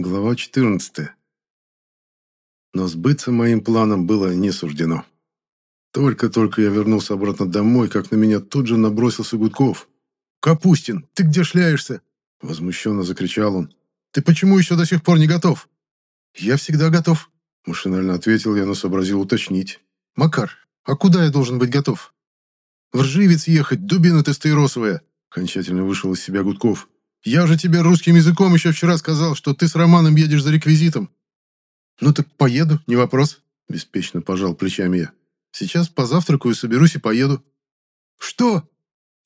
Глава 14. Но сбыться моим планам было не суждено. Только-только я вернулся обратно домой, как на меня тут же набросился Гудков. «Капустин, ты где шляешься?» Возмущенно закричал он. «Ты почему еще до сих пор не готов?» «Я всегда готов», – машинально ответил я, но сообразил уточнить. «Макар, а куда я должен быть готов?» «В Рживец ехать, дубина ты стаиросовая!» – окончательно вышел из себя Гудков. Я же тебе русским языком еще вчера сказал, что ты с Романом едешь за реквизитом. Ну так поеду, не вопрос, беспечно пожал плечами я. Сейчас позавтракаю, соберусь и поеду. Что?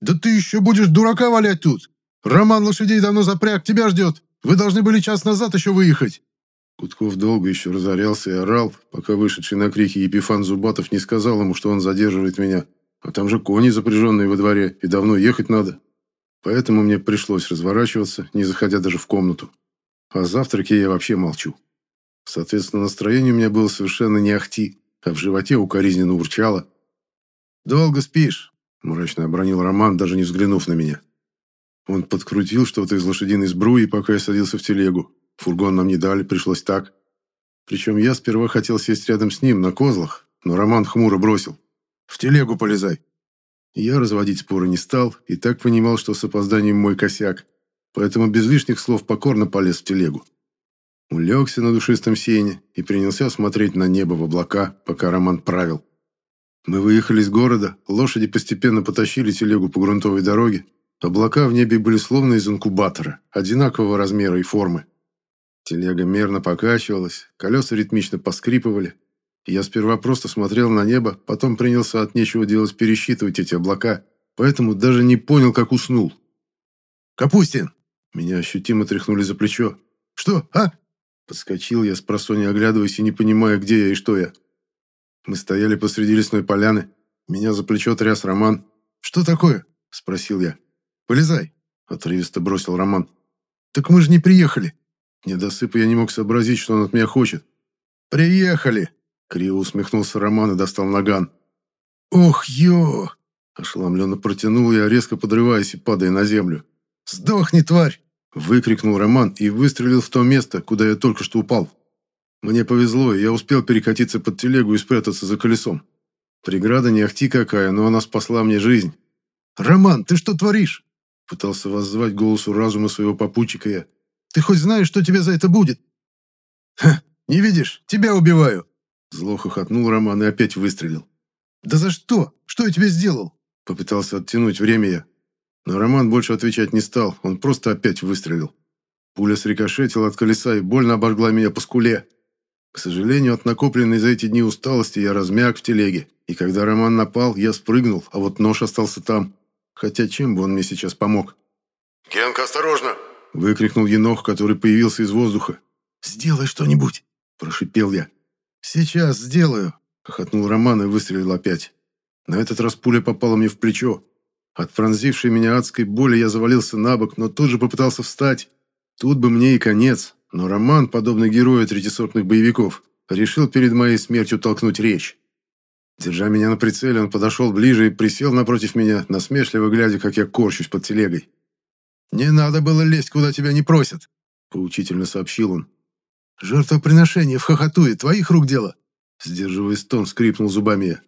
Да ты еще будешь дурака валять тут. Роман лошадей давно запряг, тебя ждет. Вы должны были час назад еще выехать. Кутков долго еще разорялся и орал, пока вышедший на крики Епифан Зубатов не сказал ему, что он задерживает меня. А там же кони запряженные во дворе, и давно ехать надо. Поэтому мне пришлось разворачиваться, не заходя даже в комнату. О завтраке я вообще молчу. Соответственно, настроение у меня было совершенно не ахти, а в животе укоризненно урчало. «Долго спишь?» – мрачно обронил Роман, даже не взглянув на меня. Он подкрутил что-то из лошадиной сбруи, пока я садился в телегу. Фургон нам не дали, пришлось так. Причем я сперва хотел сесть рядом с ним, на козлах, но Роман хмуро бросил. «В телегу полезай!» Я разводить споры не стал и так понимал, что с опозданием мой косяк, поэтому без лишних слов покорно полез в телегу. Улегся на душистом сене и принялся смотреть на небо в облака, пока Роман правил. Мы выехали из города, лошади постепенно потащили телегу по грунтовой дороге. Облака в небе были словно из инкубатора, одинакового размера и формы. Телега мерно покачивалась, колеса ритмично поскрипывали, я сперва просто смотрел на небо, потом принялся от нечего делать пересчитывать эти облака, поэтому даже не понял, как уснул. «Капустин!» Меня ощутимо тряхнули за плечо. «Что, а?» Подскочил я с просонья, оглядываясь и не понимая, где я и что я. Мы стояли посреди лесной поляны. Меня за плечо тряс Роман. «Что такое?» – спросил я. «Полезай!» – отрывисто бросил Роман. «Так мы же не приехали!» Недосыпа я не мог сообразить, что он от меня хочет. «Приехали!» Криво усмехнулся Роман и достал наган. «Ох, ё!» Ошеломленно протянул я, резко подрываясь и падая на землю. «Сдохни, тварь!» Выкрикнул Роман и выстрелил в то место, куда я только что упал. Мне повезло, и я успел перекатиться под телегу и спрятаться за колесом. Преграда не ахти какая, но она спасла мне жизнь. «Роман, ты что творишь?» Пытался воззвать голосу разума своего попутчика я. «Ты хоть знаешь, что тебе за это будет?» «Ха, не видишь, тебя убиваю!» Зло хохотнул Роман и опять выстрелил. «Да за что? Что я тебе сделал?» Попытался оттянуть время я. Но Роман больше отвечать не стал, он просто опять выстрелил. Пуля срикошетила от колеса и больно обожгла меня по скуле. К сожалению, от накопленной за эти дни усталости я размяк в телеге, и когда Роман напал, я спрыгнул, а вот нож остался там. Хотя чем бы он мне сейчас помог? «Генка, осторожно!» – выкрикнул енох, который появился из воздуха. «Сделай что-нибудь!» – прошипел я. «Сейчас сделаю», — хохотнул Роман и выстрелил опять. На этот раз пуля попала мне в плечо. От пронзившей меня адской боли я завалился на бок, но тут же попытался встать. Тут бы мне и конец, но Роман, подобный герою третисортных боевиков, решил перед моей смертью толкнуть речь. Держа меня на прицеле, он подошел ближе и присел напротив меня, насмешливо глядя, как я корчусь под телегой. «Не надо было лезть, куда тебя не просят», — поучительно сообщил он. «Жертвоприношение в хохотуе, твоих рук дело?» Сдерживая стон, скрипнул зубами.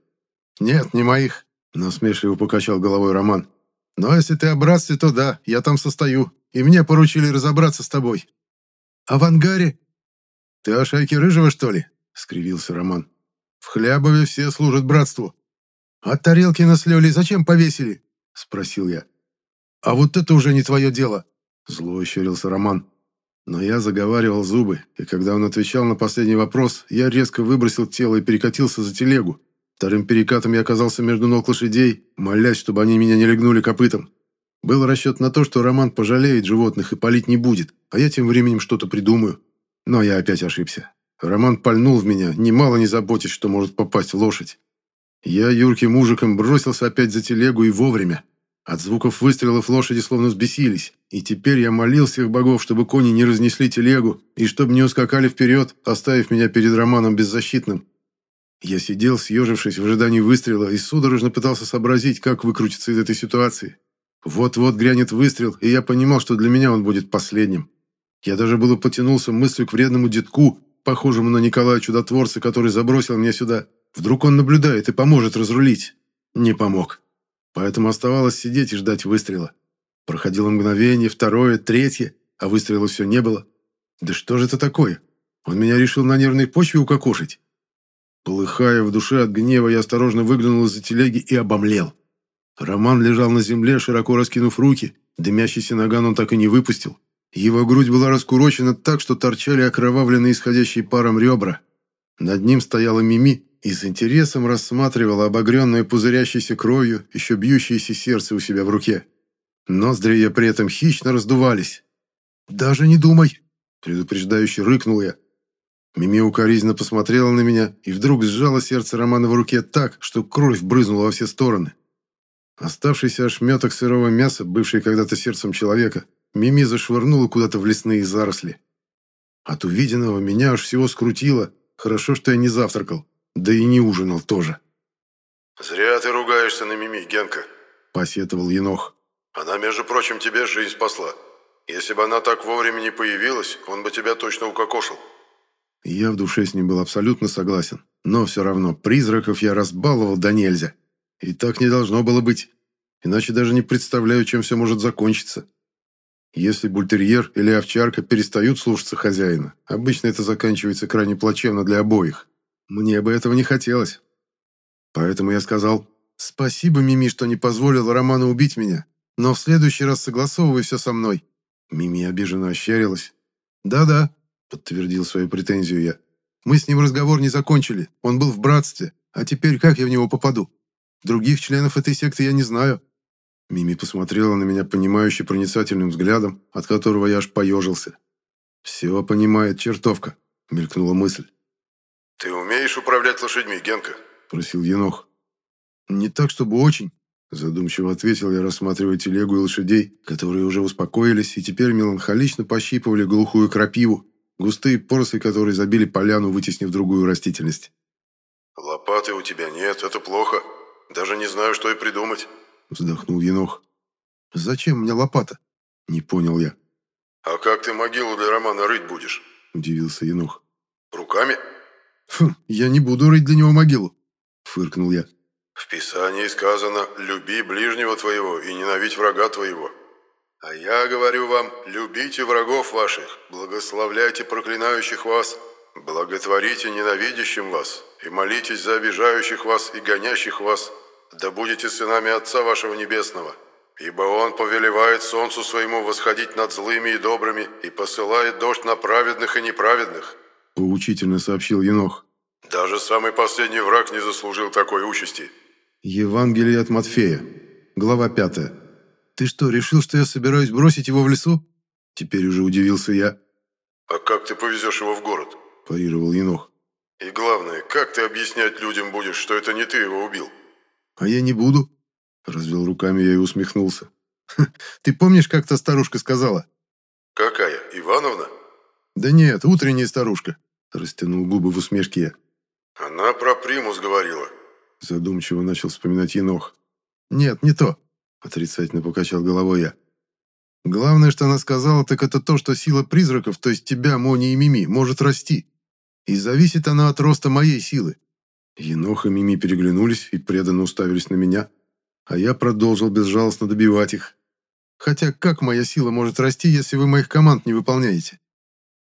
«Нет, не моих», — насмешливо покачал головой Роман. «Но если ты о братстве, то да, я там состою, и мне поручили разобраться с тобой». «А в ангаре?» «Ты о шайке Рыжего, что ли?» — скривился Роман. «В Хлябове все служат братству». «А тарелки на слёле зачем повесили?» — спросил я. «А вот это уже не твое дело», — зло ощерился Роман. Но я заговаривал зубы, и когда он отвечал на последний вопрос, я резко выбросил тело и перекатился за телегу. Вторым перекатом я оказался между ног лошадей, молясь, чтобы они меня не легнули копытом. Был расчет на то, что Роман пожалеет животных и палить не будет, а я тем временем что-то придумаю. Но я опять ошибся. Роман пальнул в меня, немало не заботясь, что может попасть в лошадь. Я юрким мужиком бросился опять за телегу и вовремя. От звуков выстрелов лошади словно взбесились, и теперь я молил всех богов, чтобы кони не разнесли телегу и чтобы не ускакали вперед, оставив меня перед Романом беззащитным. Я сидел, съежившись в ожидании выстрела, и судорожно пытался сообразить, как выкрутиться из этой ситуации. Вот-вот грянет выстрел, и я понимал, что для меня он будет последним. Я даже было потянулся мыслью к вредному детку, похожему на Николая Чудотворца, который забросил меня сюда. Вдруг он наблюдает и поможет разрулить. Не помог. Поэтому оставалось сидеть и ждать выстрела. Проходило мгновение, второе, третье, а выстрела все не было. Да что же это такое? Он меня решил на нервной почве укокошить. Полыхая в душе от гнева, я осторожно выглянул из-за телеги и обомлел. Роман лежал на земле, широко раскинув руки. Дымящийся наган он так и не выпустил. Его грудь была раскурочена так, что торчали окровавленные исходящие паром ребра. Над ним стояла Мими и с интересом рассматривала обогренное пузырящейся кровью, еще бьющееся сердце у себя в руке. Ноздри ее при этом хищно раздувались. «Даже не думай!» – предупреждающе рыкнул я. Мими укоризненно посмотрела на меня и вдруг сжала сердце Романа в руке так, что кровь брызнула во все стороны. Оставшийся ошметок сырого мяса, бывший когда-то сердцем человека, Мими зашвырнула куда-то в лесные заросли. От увиденного меня аж всего скрутило. Хорошо, что я не завтракал, да и не ужинал тоже. «Зря ты ругаешься на Мими, Генка», – посетовал Енох. «Она, между прочим, тебе жизнь спасла. Если бы она так вовремя не появилась, он бы тебя точно укокошил». Я в душе с ним был абсолютно согласен. Но все равно призраков я разбаловал до нельзя. И так не должно было быть. Иначе даже не представляю, чем все может закончиться. Если бультерьер или овчарка перестают слушаться хозяина, обычно это заканчивается крайне плачевно для обоих. Мне бы этого не хотелось. Поэтому я сказал, «Спасибо, Мими, что не позволил Роману убить меня, но в следующий раз согласовывай все со мной». Мими обиженно ощерилась. «Да-да», — подтвердил свою претензию я. «Мы с ним разговор не закончили, он был в братстве, а теперь как я в него попаду? Других членов этой секты я не знаю». Мими посмотрела на меня понимающе проницательным взглядом, от которого я аж поежился. «Все понимает чертовка», — мелькнула мысль. «Ты умеешь управлять лошадьми, Генка?» — просил Енох. «Не так, чтобы очень», — задумчиво ответил я, рассматривая телегу и лошадей, которые уже успокоились и теперь меланхолично пощипывали глухую крапиву, густые поросли которой забили поляну, вытеснив другую растительность. «Лопаты у тебя нет, это плохо. Даже не знаю, что и придумать». Вздохнул Енох. «Зачем мне лопата?» Не понял я. «А как ты могилу для Романа рыть будешь?» Удивился Енох. «Руками?» «Фу, я не буду рыть для него могилу», фыркнул я. «В Писании сказано, люби ближнего твоего и ненавидь врага твоего. А я говорю вам, любите врагов ваших, благословляйте проклинающих вас, благотворите ненавидящим вас и молитесь за обижающих вас и гонящих вас, да будете сынами Отца вашего Небесного, ибо Он повелевает солнцу своему восходить над злыми и добрыми и посылает дождь на праведных и неправедных». Поучительно сообщил Енох. «Даже самый последний враг не заслужил такой участи». Евангелие от Матфея, глава 5. «Ты что, решил, что я собираюсь бросить его в лесу?» Теперь уже удивился я. «А как ты повезешь его в город?» парировал Енох. «И главное, как ты объяснять людям будешь, что это не ты его убил?» «А я не буду», — развел руками я и усмехнулся. «Ты помнишь, как та старушка сказала?» «Какая? Ивановна?» «Да нет, утренняя старушка», — растянул губы в усмешке я. «Она про примус говорила», — задумчиво начал вспоминать Енох. «Нет, не то», — отрицательно покачал головой я. «Главное, что она сказала, так это то, что сила призраков, то есть тебя, Мони и Мими, может расти. И зависит она от роста моей силы. Енох и Мими переглянулись и преданно уставились на меня, а я продолжил безжалостно добивать их. Хотя как моя сила может расти, если вы моих команд не выполняете?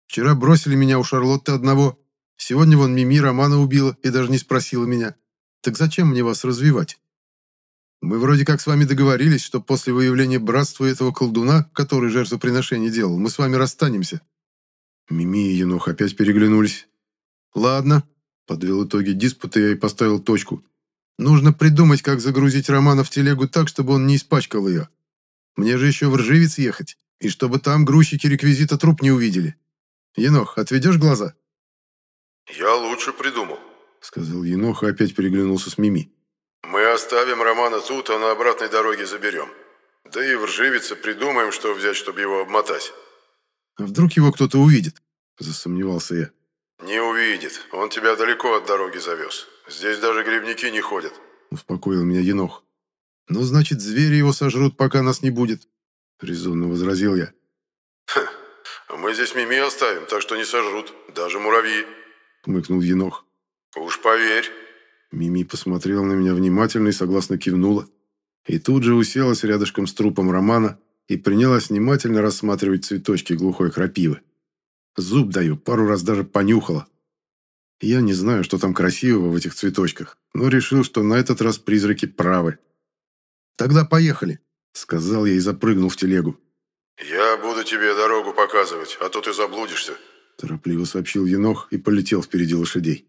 Вчера бросили меня у Шарлотты одного, сегодня вон Мими Романа убила и даже не спросила меня. Так зачем мне вас развивать? Мы вроде как с вами договорились, что после выявления братства этого колдуна, который жертвоприношение делал, мы с вами расстанемся. Мими и Енох опять переглянулись. Ладно, Подвел итоги диспута я и поставил точку. Нужно придумать, как загрузить Романа в телегу так, чтобы он не испачкал ее. Мне же еще в Ржевец ехать, и чтобы там грузчики реквизита труп не увидели. Енох, отведешь глаза?» «Я лучше придумал», — сказал Енох и опять переглянулся с Мими. «Мы оставим Романа тут, а на обратной дороге заберем. Да и в придумаем, что взять, чтобы его обмотать». «А вдруг его кто-то увидит?» — засомневался я. «Не увидит. Он тебя далеко от дороги завез. Здесь даже грибники не ходят», — успокоил меня Енох. «Ну, значит, звери его сожрут, пока нас не будет», — резонно возразил я. «Ха, А мы здесь Мими оставим, так что не сожрут, даже муравьи», — хмыкнул Енох. «Уж поверь». Мими посмотрела на меня внимательно и согласно кивнула. И тут же уселась рядышком с трупом Романа и принялась внимательно рассматривать цветочки глухой крапивы. Зуб даю, пару раз даже понюхала. Я не знаю, что там красивого в этих цветочках, но решил, что на этот раз призраки правы. «Тогда поехали», — сказал я и запрыгнул в телегу. «Я буду тебе дорогу показывать, а то ты заблудишься», — торопливо сообщил Енох и полетел впереди лошадей.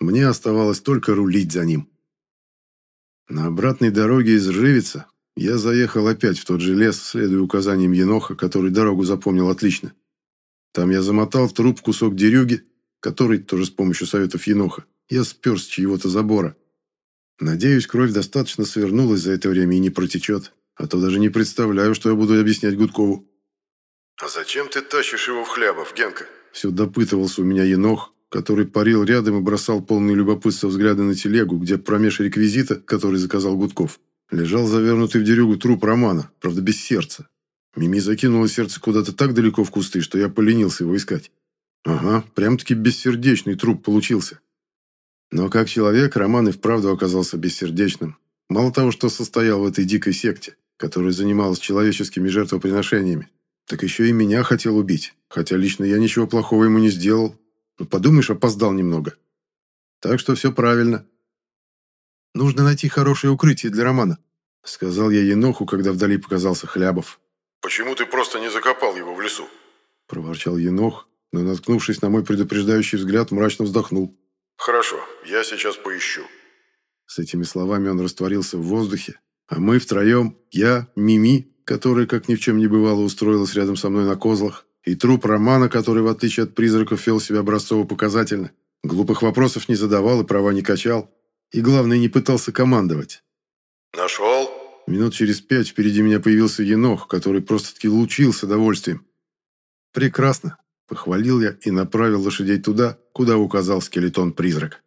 Мне оставалось только рулить за ним. На обратной дороге из Ржевица я заехал опять в тот же лес, следуя указаниям Еноха, который дорогу запомнил отлично. Там я замотал в труп кусок дерюги, который, тоже с помощью советов Еноха, я спер с чьего-то забора. Надеюсь, кровь достаточно свернулась за это время и не протечет, а то даже не представляю, что я буду объяснять Гудкову. «А зачем ты тащишь его в хлябов, Генка?» Все допытывался у меня Енох, который парил рядом и бросал полные любопытства взгляды на телегу, где промеж реквизита, который заказал Гудков, лежал завернутый в дерюгу труп Романа, правда без сердца. Мими закинула сердце куда-то так далеко в кусты, что я поленился его искать. Ага, прям-таки бессердечный труп получился. Но как человек, Роман и вправду оказался бессердечным. Мало того, что состоял в этой дикой секте, которая занималась человеческими жертвоприношениями, так еще и меня хотел убить, хотя лично я ничего плохого ему не сделал. Ну, подумаешь, опоздал немного. Так что все правильно. Нужно найти хорошее укрытие для Романа, сказал я Еноху, когда вдали показался Хлябов. «Почему ты просто не закопал его в лесу?» проворчал Енох, но, наткнувшись на мой предупреждающий взгляд, мрачно вздохнул. «Хорошо, я сейчас поищу». С этими словами он растворился в воздухе, а мы втроем, я, Мими, которая, как ни в чем не бывало, устроилась рядом со мной на козлах, и труп Романа, который, в отличие от призраков, вел себя образцово-показательно, глупых вопросов не задавал и права не качал, и, главное, не пытался командовать. «Нашел?» Минут через пять впереди меня появился енох, который просто-таки лучился удовольствием. «Прекрасно!» – похвалил я и направил лошадей туда, куда указал скелетон-призрак.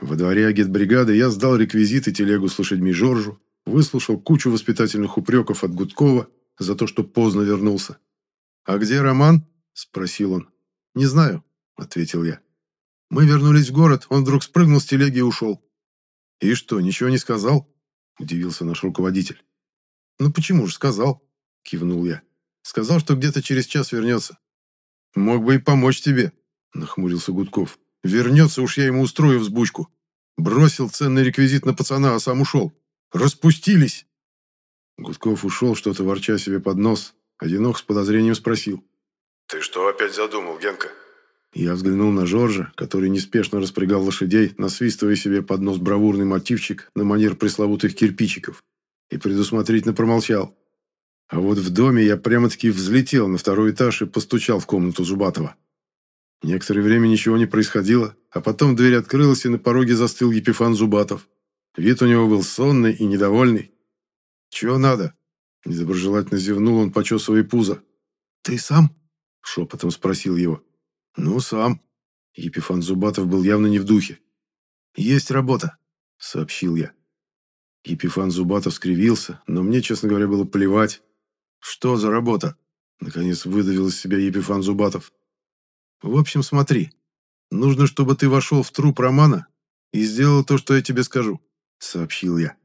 Во дворе агитбригады я сдал реквизиты телегу с лошадьми Жоржу, выслушал кучу воспитательных упреков от Гудкова за то, что поздно вернулся. «А где Роман?» – спросил он. «Не знаю», – ответил я. «Мы вернулись в город, он вдруг спрыгнул с телеги и ушел». «И что, ничего не сказал?» – удивился наш руководитель. «Ну почему же сказал?» – кивнул я. «Сказал, что где-то через час вернется». «Мог бы и помочь тебе», – нахмурился Гудков. «Вернется, уж я ему устрою взбучку. Бросил ценный реквизит на пацана, а сам ушел. Распустились!» Гудков ушел, что-то ворча себе под нос, Одинок с подозрением спросил. «Ты что опять задумал, Генка?» Я взглянул на Жоржа, который неспешно распрягал лошадей, насвистывая себе под нос бравурный мотивчик на манер пресловутых кирпичиков, и предусмотрительно промолчал. А вот в доме я прямо-таки взлетел на второй этаж и постучал в комнату Зубатова. Некоторое время ничего не происходило, а потом дверь открылась, и на пороге застыл Епифан Зубатов. Вид у него был сонный и недовольный. «Чего надо?» Недоброжелательно зевнул он, почесывая пузо. «Ты сам?» – шепотом спросил его. «Ну, сам». Епифан Зубатов был явно не в духе. «Есть работа», – сообщил я. Епифан Зубатов скривился, но мне, честно говоря, было плевать. «Что за работа?» – наконец выдавил из себя Епифан Зубатов. «В общем, смотри. Нужно, чтобы ты вошел в труп Романа и сделал то, что я тебе скажу», – сообщил я.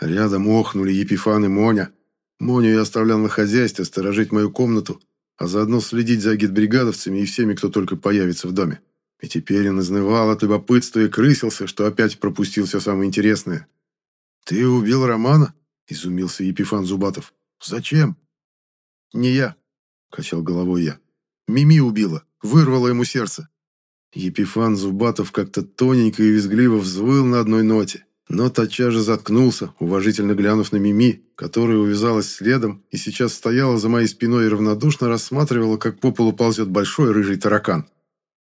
Рядом охнули Епифан и Моня, Моню я оставлял на хозяйстве сторожить мою комнату, а заодно следить за агитбригадовцами и всеми, кто только появится в доме. И теперь он изнывал от любопытства и крысился, что опять пропустил все самое интересное. «Ты убил Романа?» – изумился Епифан Зубатов. «Зачем?» «Не я», – качал головой я. «Мими убила, вырвала ему сердце». Епифан Зубатов как-то тоненько и визгливо взвыл на одной ноте. Но тотчас же заткнулся, уважительно глянув на Мими, которая увязалась следом и сейчас стояла за моей спиной и равнодушно рассматривала, как по полу ползет большой рыжий таракан.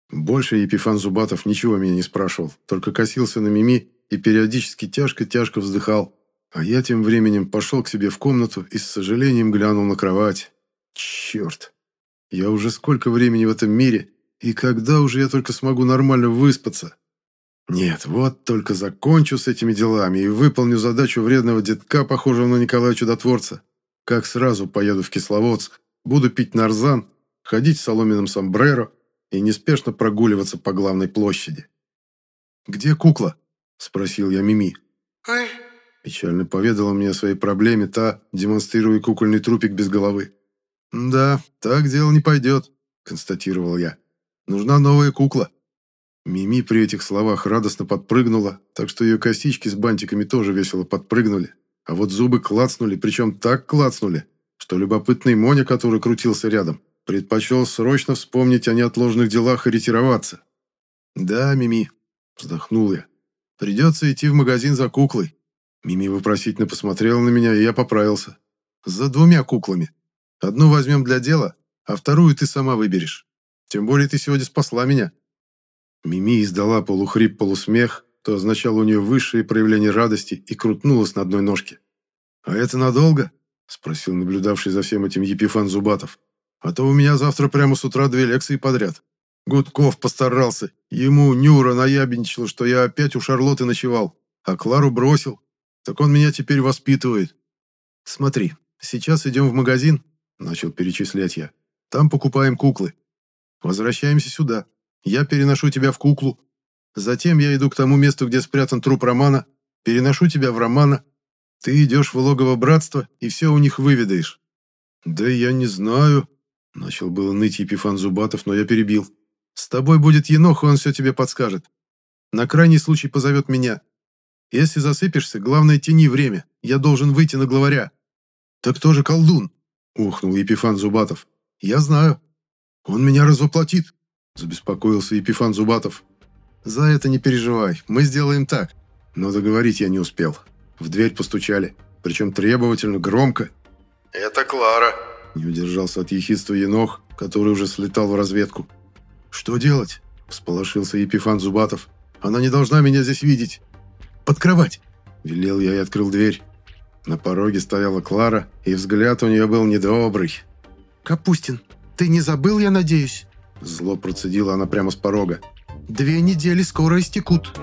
Больше Епифан Зубатов ничего меня не спрашивал, только косился на Мими и периодически тяжко-тяжко вздыхал. А я тем временем пошел к себе в комнату и с сожалением глянул на кровать. Черт! Я уже сколько времени в этом мире, и когда уже я только смогу нормально выспаться? Нет, вот только закончу с этими делами и выполню задачу вредного детка, похожего на Николая Чудотворца. Как сразу поеду в Кисловодск, буду пить нарзан ходить в соломенном сомбреро и неспешно прогуливаться по главной площади. «Где кукла?» – спросил я Мими. «Ай!» – печально поведала мне о своей проблеме та, демонстрируя кукольный трупик без головы. «Да, так дело не пойдет», – констатировал я. «Нужна новая кукла». Мими при этих словах радостно подпрыгнула, так что ее косички с бантиками тоже весело подпрыгнули. А вот зубы клацнули, причем так клацнули, что любопытный Моня, который крутился рядом, предпочел срочно вспомнить о неотложных делах и ретироваться. «Да, Мими», — вздохнул я, — «придется идти в магазин за куклой». Мими вопросительно посмотрела на меня, и я поправился. «За двумя куклами. Одну возьмем для дела, а вторую ты сама выберешь. Тем более ты сегодня спасла меня». Мими издала полухрип-полусмех, то означало у нее высшее проявление радости и крутнулась на одной ножке. «А это надолго?» – спросил наблюдавший за всем этим Епифан Зубатов. «А то у меня завтра прямо с утра две лекции подряд. Гудков постарался. Ему Нюра наябенчила, что я опять у Шарлотты ночевал, а Клару бросил. Так он меня теперь воспитывает. Смотри, сейчас идем в магазин, начал перечислять я. Там покупаем куклы. Возвращаемся сюда. Я переношу тебя в куклу. Затем я иду к тому месту, где спрятан труп Романа, переношу тебя в Романа. Ты идешь в логово братства и все у них выведаешь. Да я не знаю, начал было ныть Епифан Зубатов, но я перебил. С тобой будет Енох, он все тебе подскажет. На крайний случай позовет меня. Если засыпешься, главное тяни время. Я должен выйти на главаря. Так кто же колдун? Ухнул Епифан Зубатов. Я знаю. Он меня развоплотит. Забеспокоился Епифан Зубатов. За это не переживай, мы сделаем так. Но договорить я не успел. В дверь постучали, причем требовательно, громко. «Это Клара», — не удержался от ехидства Енох, который уже слетал в разведку. «Что делать?» — всполошился Епифан Зубатов. «Она не должна меня здесь видеть. Под кровать!» — велел я и открыл дверь. На пороге стояла Клара, и взгляд у нее был недобрый. «Капустин, ты не забыл, я надеюсь?» Зло процедила она прямо с порога. «Две недели скоро истекут».